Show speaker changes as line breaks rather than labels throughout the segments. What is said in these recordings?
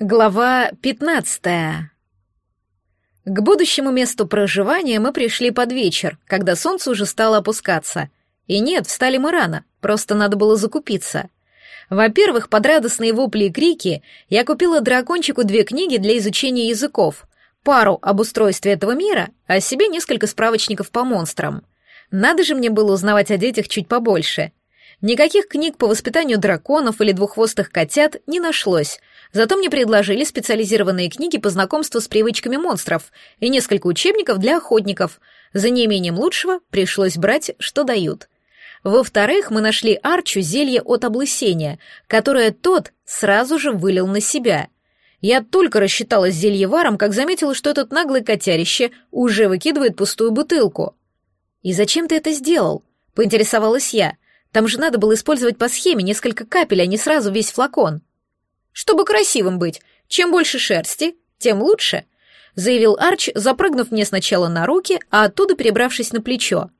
Глава 15. К будущему месту проживания мы пришли под вечер, когда солнце уже стало опускаться. И нет, встали мы рано, просто надо было закупиться. Во-первых, под радостные вопли и крики я купила дракончику две книги для изучения языков, пару об устройстве этого мира, а себе несколько справочников по монстрам. Надо же мне было узнавать о детях чуть побольше — Никаких книг по воспитанию драконов или двуххвостых котят не нашлось, зато мне предложили специализированные книги по знакомству с привычками монстров и несколько учебников для охотников. За неимением лучшего пришлось брать, что дают. Во-вторых, мы нашли Арчу зелье от облысения, которое тот сразу же вылил на себя. Я только рассчитала с зельеваром, как заметила, что этот наглый котярище уже выкидывает пустую бутылку. «И зачем ты это сделал?» — поинтересовалась я — там же надо было использовать по схеме несколько капель, а не сразу весь флакон. Чтобы красивым быть, чем больше шерсти, тем лучше, заявил Арч, запрыгнув мне сначала на руки, а оттуда перебравшись на плечо.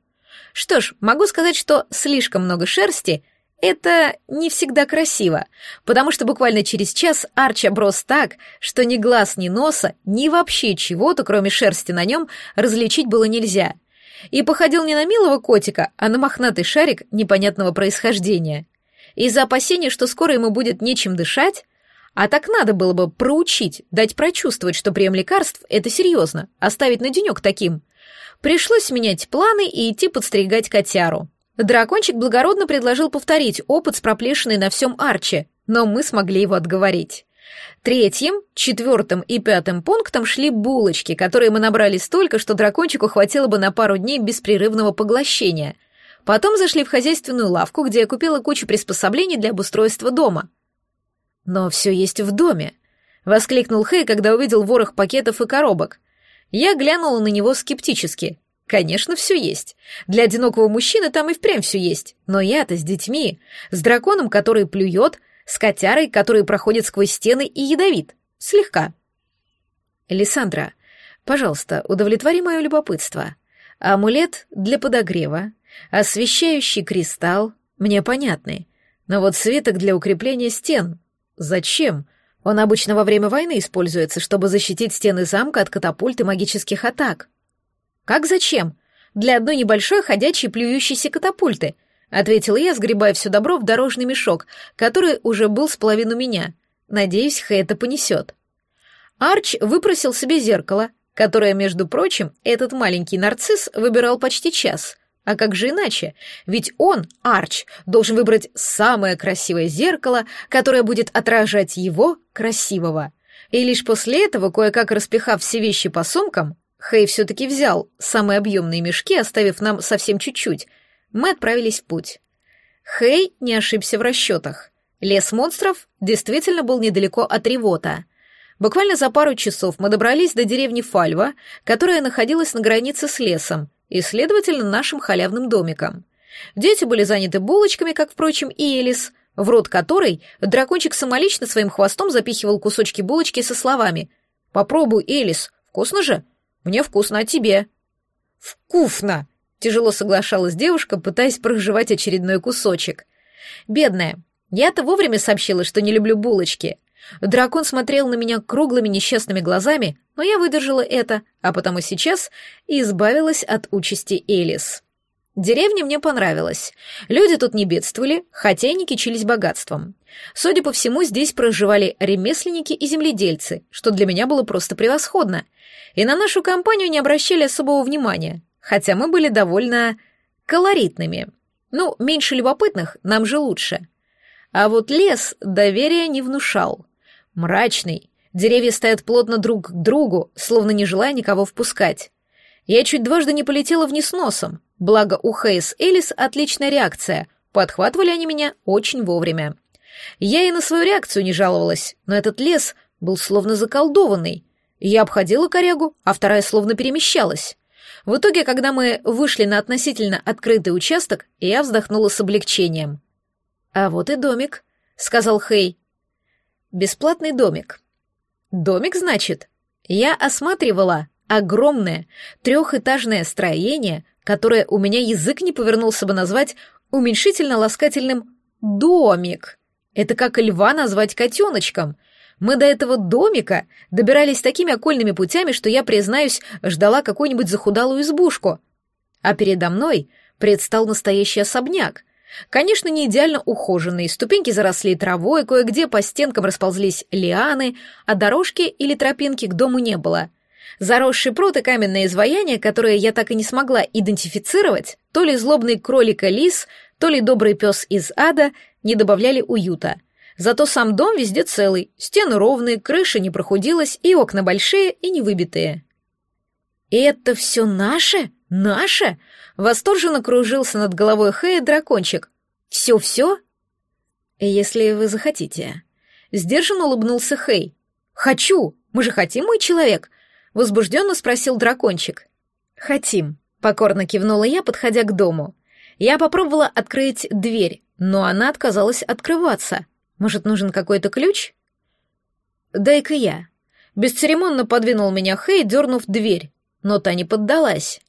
Что ж, могу сказать, что слишком много шерсти — это не всегда красиво, потому что буквально через час Арч оброс так, что ни глаз, ни носа, ни вообще чего-то, кроме шерсти на нем, различить было нельзя — и походил не на милого котика, а на мохнатый шарик непонятного происхождения. Из-за опасения, что скоро ему будет нечем дышать, а так надо было бы проучить, дать прочувствовать, что прием лекарств — это серьезно, оставить на денек таким. Пришлось менять планы и идти подстригать котяру. Дракончик благородно предложил повторить опыт с проплешиной на всем Арче, но мы смогли его отговорить. Третьим, четвертым и пятым пунктом шли булочки, которые мы набрали столько, что дракончику хватило бы на пару дней беспрерывного поглощения. Потом зашли в хозяйственную лавку, где я купила кучу приспособлений для обустройства дома. «Но все есть в доме», — воскликнул Хэй, когда увидел ворох пакетов и коробок. Я глянула на него скептически. Конечно, все есть. Для одинокого мужчины там и впрямь все есть. Но я-то с детьми, с драконом, который плюет, с котярой, который проходит сквозь стены и ядовит. Слегка. Лиссандра, пожалуйста, удовлетвори мое любопытство. Амулет для подогрева, освещающий кристалл, мне понятны. Но вот свиток для укрепления стен. Зачем? Он обычно во время войны используется, чтобы защитить стены замка от катапульт и магических атак. Как зачем? Для одной небольшой ходячей плюющейся катапульты — ответила я, сгребая все добро в дорожный мешок, который уже был с половину меня. Надеюсь, Хэ это понесет. Арч выпросил себе зеркало, которое, между прочим, этот маленький нарцисс выбирал почти час. А как же иначе? Ведь он, Арч, должен выбрать самое красивое зеркало, которое будет отражать его красивого. И лишь после этого, кое-как распихав все вещи по сумкам, Хэй все-таки взял самые объемные мешки, оставив нам совсем чуть-чуть — мы отправились в путь. Хей не ошибся в расчетах. Лес монстров действительно был недалеко от Ревота. Буквально за пару часов мы добрались до деревни Фальва, которая находилась на границе с лесом и, следовательно, нашим халявным домиком. Дети были заняты булочками, как, впрочем, и Элис, в рот которой дракончик самолично своим хвостом запихивал кусочки булочки со словами «Попробуй, Элис, вкусно же? Мне вкусно, а тебе?» «Вкусно!» Тяжело соглашалась девушка, пытаясь проживать очередной кусочек. «Бедная, я-то вовремя сообщила, что не люблю булочки. Дракон смотрел на меня круглыми несчастными глазами, но я выдержала это, а потому сейчас и избавилась от участи Элис. Деревня мне понравилась. Люди тут не бедствовали, хотя и не кичились богатством. Судя по всему, здесь проживали ремесленники и земледельцы, что для меня было просто превосходно. И на нашу компанию не обращали особого внимания, хотя мы были довольно колоритными. Ну, меньше любопытных нам же лучше. А вот лес доверия не внушал. Мрачный, деревья стоят плотно друг к другу, словно не желая никого впускать. Я чуть дважды не полетела вниз носом, благо у Хейс Элис отличная реакция, подхватывали они меня очень вовремя. Я и на свою реакцию не жаловалась, но этот лес был словно заколдованный. Я обходила корягу, а вторая словно перемещалась. В итоге, когда мы вышли на относительно открытый участок, я вздохнула с облегчением. «А вот и домик», — сказал Хей. «Бесплатный домик». «Домик, значит?» Я осматривала огромное трехэтажное строение, которое у меня язык не повернулся бы назвать уменьшительно-ласкательным «домик». Это как льва назвать котеночком — мы до этого домика добирались такими окольными путями, что я, признаюсь, ждала какую-нибудь захудалую избушку. А передо мной предстал настоящий особняк. Конечно, не идеально ухоженный, ступеньки заросли травой, кое-где по стенкам расползлись лианы, а дорожки или тропинки к дому не было. Заросший прот и каменное изваяние, которое я так и не смогла идентифицировать, то ли злобный кролик и лис, то ли добрый пес из ада, не добавляли уюта — Зато сам дом везде целый, стены ровные, крыша не прохудилась, и окна большие и не выбитые. Это все наше? Наше?» — восторженно кружился над головой Хэя дракончик. «Все-все?» «Если вы захотите». Сдержанно улыбнулся Хэй. «Хочу! Мы же хотим, мой человек!» — возбужденно спросил дракончик. «Хотим», — покорно кивнула я, подходя к дому. Я попробовала открыть дверь, но она отказалась открываться. Может, нужен какой-то ключ? Дай-ка я. Бесцеремонно подвинул меня Хей, дернув дверь, но та не поддалась.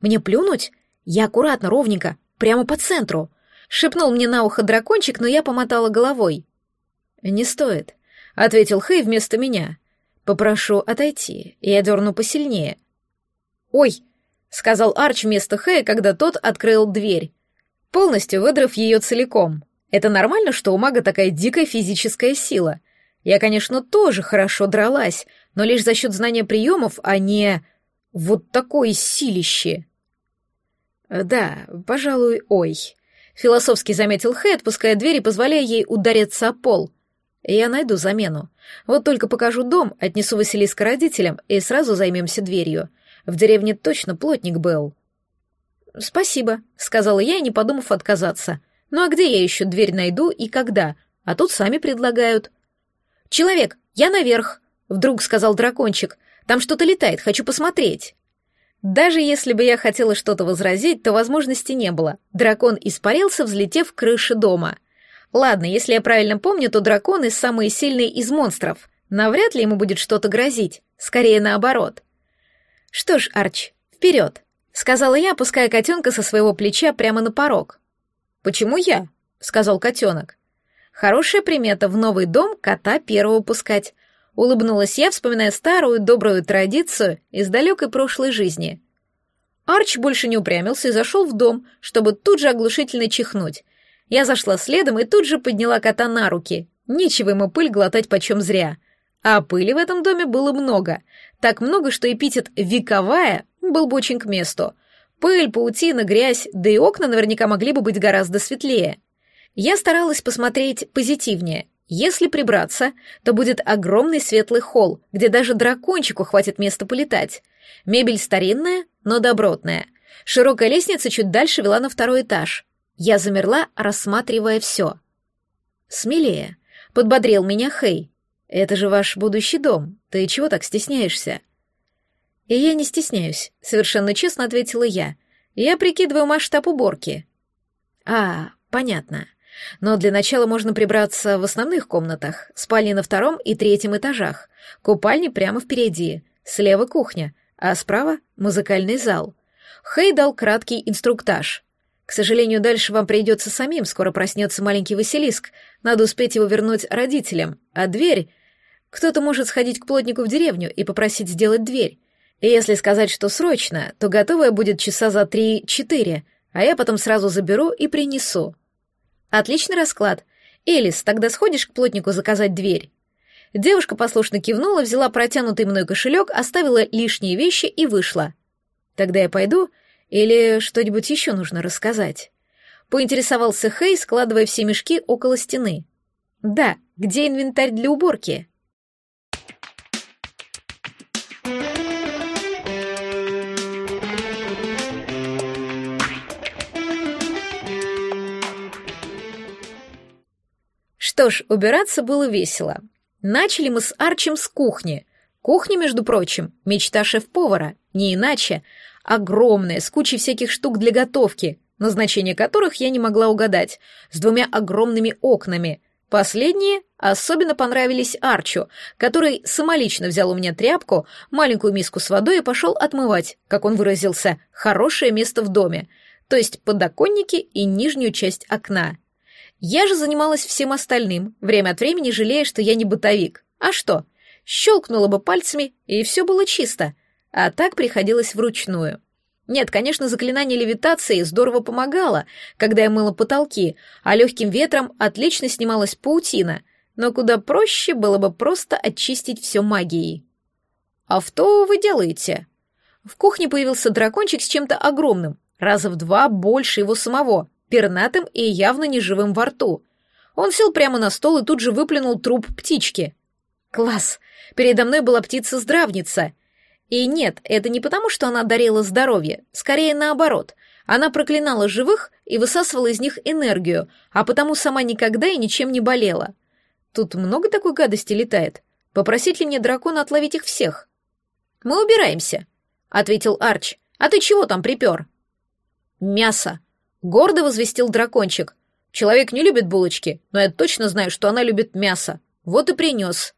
Мне плюнуть? Я аккуратно, ровненько, прямо по центру. Шепнул мне на ухо дракончик, но я помотала головой. Не стоит, ответил Хей вместо меня. Попрошу отойти, я дерну посильнее. Ой, сказал Арч вместо Хэя, когда тот открыл дверь, полностью выдрав ее целиком. Это нормально, что у мага такая дикая физическая сила. Я, конечно, тоже хорошо дралась, но лишь за счет знания приемов, а не вот такое силище. Э, да, пожалуй, ой. Философски заметил Хэ, отпуская дверь и позволяя ей удариться о пол. Я найду замену. Вот только покажу дом, отнесу Василиска родителям и сразу займемся дверью. В деревне точно плотник был. «Спасибо», — сказала я, не подумав отказаться. Ну а где я еще дверь найду и когда? А тут сами предлагают. Человек, я наверх, вдруг сказал дракончик. Там что-то летает, хочу посмотреть. Даже если бы я хотела что-то возразить, то возможности не было. Дракон испарился, взлетев к крыше дома. Ладно, если я правильно помню, то драконы самые сильные из монстров. Навряд ли ему будет что-то грозить, скорее наоборот. Что ж, Арч, вперед, сказала я, опуская котенка со своего плеча прямо на порог. Почему я? сказал котенок. Хорошая примета в новый дом кота первого пускать. Улыбнулась я, вспоминая старую добрую традицию из далекой прошлой жизни. Арч больше не упрямился и зашел в дом, чтобы тут же оглушительно чихнуть. Я зашла следом и тут же подняла кота на руки. Нечего ему пыль глотать почем зря. А пыли в этом доме было много. Так много, что эпитет «вековая» был бы очень к месту — Пыль, паутина, грязь, да и окна наверняка могли бы быть гораздо светлее. Я старалась посмотреть позитивнее. Если прибраться, то будет огромный светлый холл, где даже дракончику хватит места полетать. Мебель старинная, но добротная. Широкая лестница чуть дальше вела на второй этаж. Я замерла, рассматривая все. «Смелее», — подбодрил меня Хей. «Это же ваш будущий дом. Ты чего так стесняешься?» И я не стесняюсь, совершенно честно ответила я. Я прикидываю масштаб уборки. А, понятно. Но для начала можно прибраться в основных комнатах, спальни на втором и третьем этажах, купальни прямо впереди, слева кухня, а справа музыкальный зал. Хей дал краткий инструктаж. К сожалению, дальше вам придется самим, скоро проснется маленький Василиск, надо успеть его вернуть родителям, а дверь... Кто-то может сходить к плотнику в деревню и попросить сделать дверь. Если сказать, что срочно, то готовая будет часа за три-четыре, а я потом сразу заберу и принесу. Отличный расклад. Элис, тогда сходишь к плотнику заказать дверь? Девушка послушно кивнула, взяла протянутый мной кошелек, оставила лишние вещи и вышла. Тогда я пойду или что-нибудь еще нужно рассказать? Поинтересовался Хей, складывая все мешки около стены. Да, где инвентарь для уборки? Что ж, убираться было весело. Начали мы с Арчем с кухни. Кухня, между прочим, мечта шеф-повара, не иначе. Огромная, с кучей всяких штук для готовки, назначение которых я не могла угадать, с двумя огромными окнами. Последние особенно понравились Арчу, который самолично взял у меня тряпку, маленькую миску с водой и пошел отмывать, как он выразился, «хорошее место в доме», то есть подоконники и нижнюю часть окна. Я же занималась всем остальным, время от времени жалея, что я не бытовик. А что? Щелкнула бы пальцами, и все было чисто. А так приходилось вручную. Нет, конечно, заклинание левитации здорово помогало, когда я мыла потолки, а легким ветром отлично снималась паутина, но куда проще было бы просто очистить все магией. «А что вы делаете?» В кухне появился дракончик с чем-то огромным, раза в два больше его самого — пернатым и явно неживым во рту. Он сел прямо на стол и тут же выплюнул труп птички. «Класс! Передо мной была птица-здравница!» И нет, это не потому, что она дарила здоровье, скорее наоборот. Она проклинала живых и высасывала из них энергию, а потому сама никогда и ничем не болела. Тут много такой гадости летает. Попросить ли мне дракона отловить их всех? Мы убираемся, ответил Арч. А ты чего там припер? Мясо, Гордо возвестил дракончик. Человек не любит булочки, но я точно знаю, что она любит мясо. Вот и принес.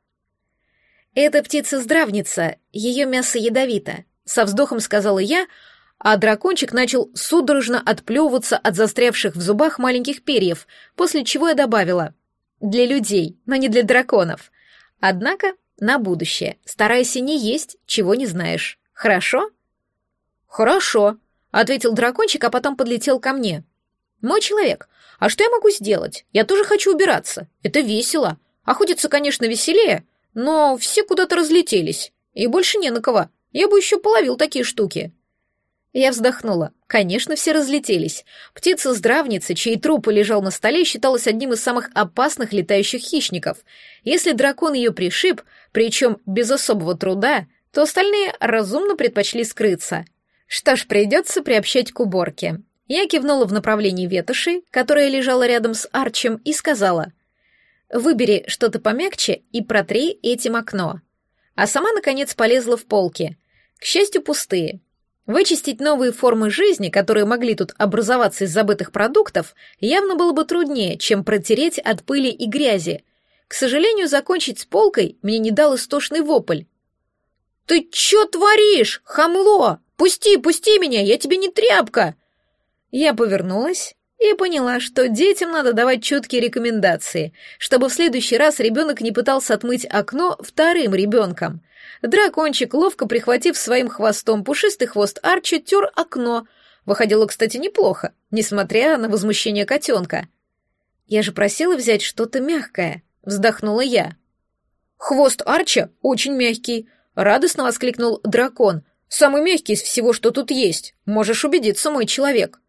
Эта птица-здравница, ее мясо ядовито, со вздохом сказала я, а дракончик начал судорожно отплевываться от застрявших в зубах маленьких перьев, после чего я добавила «для людей, но не для драконов». Однако на будущее, старайся не есть, чего не знаешь. Хорошо? Хорошо, ответил дракончик, а потом подлетел ко мне. «Мой человек, а что я могу сделать? Я тоже хочу убираться. Это весело. Охотиться, конечно, веселее, но все куда-то разлетелись, и больше не на кого. Я бы еще половил такие штуки». Я вздохнула. Конечно, все разлетелись. Птица-здравница, чей труп лежал на столе, считалась одним из самых опасных летающих хищников. Если дракон ее пришиб, причем без особого труда, то остальные разумно предпочли скрыться — что ж, придется приобщать к уборке. Я кивнула в направлении ветоши, которая лежала рядом с Арчем, и сказала. «Выбери что-то помягче и протри этим окно». А сама, наконец, полезла в полки. К счастью, пустые. Вычистить новые формы жизни, которые могли тут образоваться из забытых продуктов, явно было бы труднее, чем протереть от пыли и грязи. К сожалению, закончить с полкой мне не дал истошный вопль. «Ты чё творишь, хамло?» Пусти, пусти меня, я тебе не тряпка!» Я повернулась и поняла, что детям надо давать четкие рекомендации, чтобы в следующий раз ребенок не пытался отмыть окно вторым ребенком. Дракончик, ловко прихватив своим хвостом пушистый хвост Арчи, тер окно. Выходило, кстати, неплохо, несмотря на возмущение котенка. «Я же просила взять что-то мягкое», — вздохнула я. «Хвост Арча очень мягкий», — радостно воскликнул дракон — Самый мягкий из всего, что тут есть. Можешь убедиться, мой человек».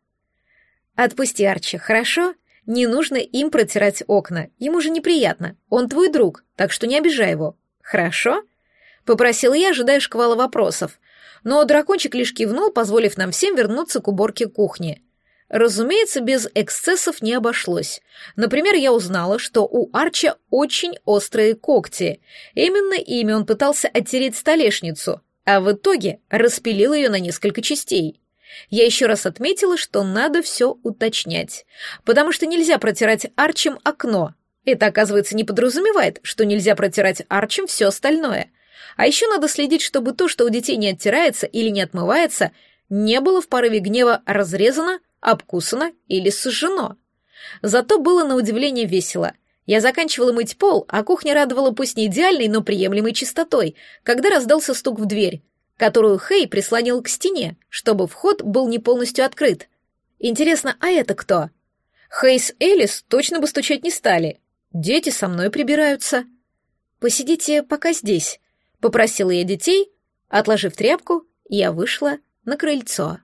«Отпусти Арчи, хорошо? Не нужно им протирать окна. Ему же неприятно. Он твой друг, так что не обижай его. Хорошо?» Попросил я, ожидая шквала вопросов. Но дракончик лишь кивнул, позволив нам всем вернуться к уборке кухни. Разумеется, без эксцессов не обошлось. Например, я узнала, что у Арча очень острые когти. Именно ими он пытался оттереть столешницу, а в итоге распилил ее на несколько частей. Я еще раз отметила, что надо все уточнять, потому что нельзя протирать арчем окно. Это, оказывается, не подразумевает, что нельзя протирать арчем все остальное. А еще надо следить, чтобы то, что у детей не оттирается или не отмывается, не было в порыве гнева разрезано, обкусано или сожжено. Зато было на удивление весело — я заканчивала мыть пол, а кухня радовала пусть не идеальной, но приемлемой чистотой, когда раздался стук в дверь, которую Хей прислонил к стене, чтобы вход был не полностью открыт. Интересно, а это кто? Хейс Элис точно бы стучать не стали. Дети со мной прибираются. Посидите пока здесь, попросила я детей, отложив тряпку, я вышла на крыльцо.